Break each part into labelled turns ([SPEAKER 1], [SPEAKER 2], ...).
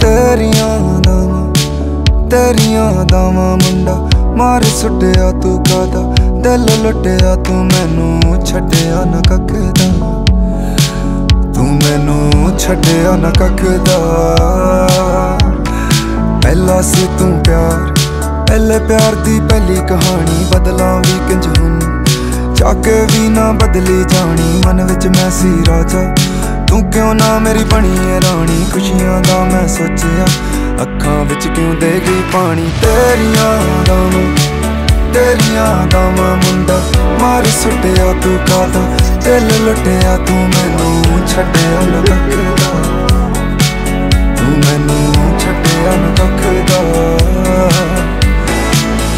[SPEAKER 1] ਤੇਰੀਆਂ ਦਾਵਾਂ ਤੇਰੀਆਂ ਦਾਵਾਂ ਮੁੰਡਾ, ਮਾਰ ਸੁੱਟਿਆ ਤੂੰ ਕਾਦਾ ਦਿਲ ਲੁੱਟਿਆ ਤੂੰ, ਮੈਨੂੰ ਛੱਡਿਆ ਨਾ ਕੱਖ ਦਾ। ਛੱਡਿਆ ਨਾ ਕੱਖ ਦਾ ਪਹਿਲਾ ਸੀ ਤੂੰ ਪਿਆਰ, ਪਹਿਲੇ ਪਿਆਰ ਦੀ ਪਹਿਲੀ ਕਹਾਣੀ। ਬਦਲਾਂ ਵੀ ਕਿੰਜ ਹੁਣ, ਚਾਕੇ ਵੀ ਨਾ ਬਦਲੀ ਜਾਣੀ। ਮਨ ਵਿੱਚ ਮੈਂ ਸੀ ਰਾਜਾ, ਤੂੰ ਕਿਉਂ ਨਾ ਮੇਰੀ ਬਣੀ ਏ ਰਾਣੀ? ਖੁਸ਼ੀਆਂ ਦਾ ਮੈਂ ਸੋਚਿਆ, ਅੱਖਾਂ ਵਿੱਚ ਕਿਉਂ ਦੇ ਗਈ ਪਾਣੀ? ਤੇਰੀਆਂ ਦਾਵਾਂ ਤੇਰੀਆਂ ਦਾਵਾਂ ਮੁੰਡਾ, ਮਾਰ ਸੁੱਟਿਆ ਤੂੰ ਕਾਦਾ ਦਿਲ ਲੁੱਟਿਆ ਤੂੰ, ਮੈਨੂੰ ਛੱਡਿਆ ਨਾ ਕੱਖ ਮੈਨੂੰ ਛੱਡਿਆ ਨਾ ਕੱਖ ਦਾ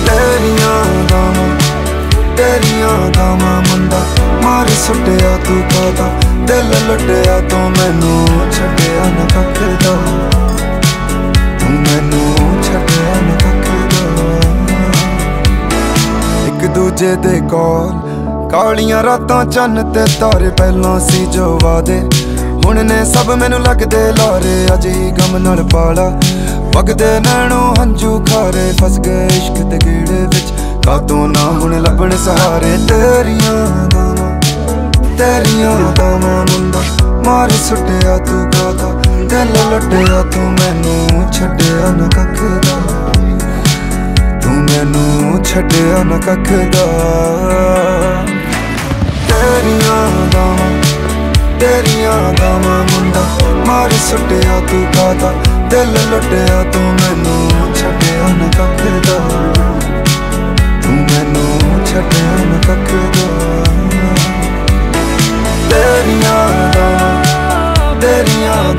[SPEAKER 1] ਤੇਰੀਆਂ ਦਾਵਾਂ ਤੇਰੀਆਂ ਦਾਵਾਂ ਮੁੰਡਾ ਮਾਰ ਸੁੱਟਿਆ ਤੂੰ ਕਾਦਾ ਦਿਲ ਲੁੱਟਿਆ ਤੂੰ ਮੈਨੂੰ ਛੱਡਿਆ ਨਾ ਕੱਖ ਦਾ ਤੂੰ ਮੈਨੂੰ ਛੱਡਿਆ ਨਾ ਕੱਖ ਦਾ ਇੱਕ ਦੂਜੇ ਦੇ ਕੋਲ। ਕਾਲੀਆਂ ਰਾਤਾਂ ਚੰਨ ਤੇ ਤਾਰੇ ਪਹਿਲਾਂ ਸੀ ਜੋ ਵਾਦੇ। ਹੁਣ ਨੇ ਸਭ ਮੈਨੂੰ ਲੱਗਦੇ ਲਾਰੇ, ਅੱਜ ਹੀ ਗਮ ਨਾਲ ਪਾਲਾ। ਵਗਦੇ ਨੈਣੋਂ ਹੰਝੂ ਖਾਰੇ, ਫਸ ਗਏ ਇਸ਼ਕ ਦੇ ਗੀੜੇ ਵਿੱਚ। ਕਾਤੋਂ ਨਾ ਹੁਣ ਲੱਭਣ ਸਹਾਰੇ, ਤੇਰੀਆਂ ਦਾਵਾਂ ਤੇਰੀਆਂ ਦਾਵਾਂ ਮੁੰਡਾ। ਮਾਰ ਸੁੱਟਿਆ ਤੂੰ ਗਾਦਾ, ਦਿਲ ਲੁੱਟਿਆ ਤੂੰ ਮੈਨੂੰ, ਛੱਡਿਆ ਨਾ ਕੱਖ ਦਾ ਤੂੰ ਮੈਨੂੰ ਛੱਡਿਆ ਨਾ ਕੱਖ ਦਾ ਤੇਰੀਆਂ ਦਾਵਾਂ ਮੁੰਡਾ। ਮਾਰ ਸੁੱਟਿਆ ਤੂੰ ਕਾਦਾ ਦਿਲ ਲੁੱਟਿਆ ਤੂੰ ਮੈਨੂੰ, ਛੱਡਿਆ ਨਾ ਕੱਖ ਦਾ। ਤੂੰ ਮੈਨੂੰ, ਛੱਡਿਆ ਨਾ ਕੱਖ ਦਾ। ਤੇਰੀਆਂ ਦਾਵਾਂ ਤੇਰੀਆਂ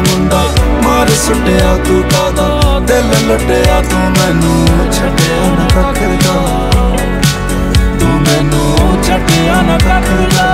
[SPEAKER 1] ਮੁੰਡਾ। ਮਾਰ ਸੁੱਟਿਆ ਤੂੰ ਕਾਦਾ ਦਿਲ ਲੁੱਟਿਆ ਤੂੰ ਮੈਨੂੰ, ਛੱਡਿਆ ਨਾ ਕੱਖਦਾ ਤੂੰ ਮੈਨੂੰ, ਛੱਡਿਆ ਨਾ ਕੱਖਦਾ